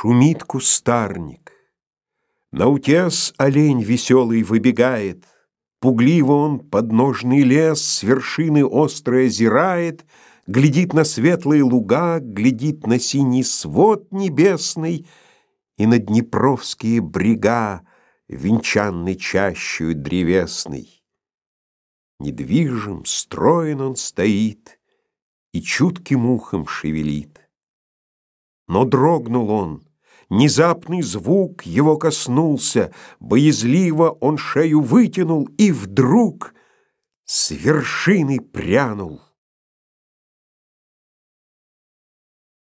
Шумит кустарник. На утес олень веселый выбегает. Пугливо он подножный лес с вершины острой озирает, Глядит на светлые луга, глядит на синий свод небесный И на днепровские брега, венчанный чащую древесный. Недвижим, строен он стоит И чутким ухом шевелит. Но дрогнул он, внезапный звук его коснулся, боязливо он шею вытянул и вдруг с вершины прянул.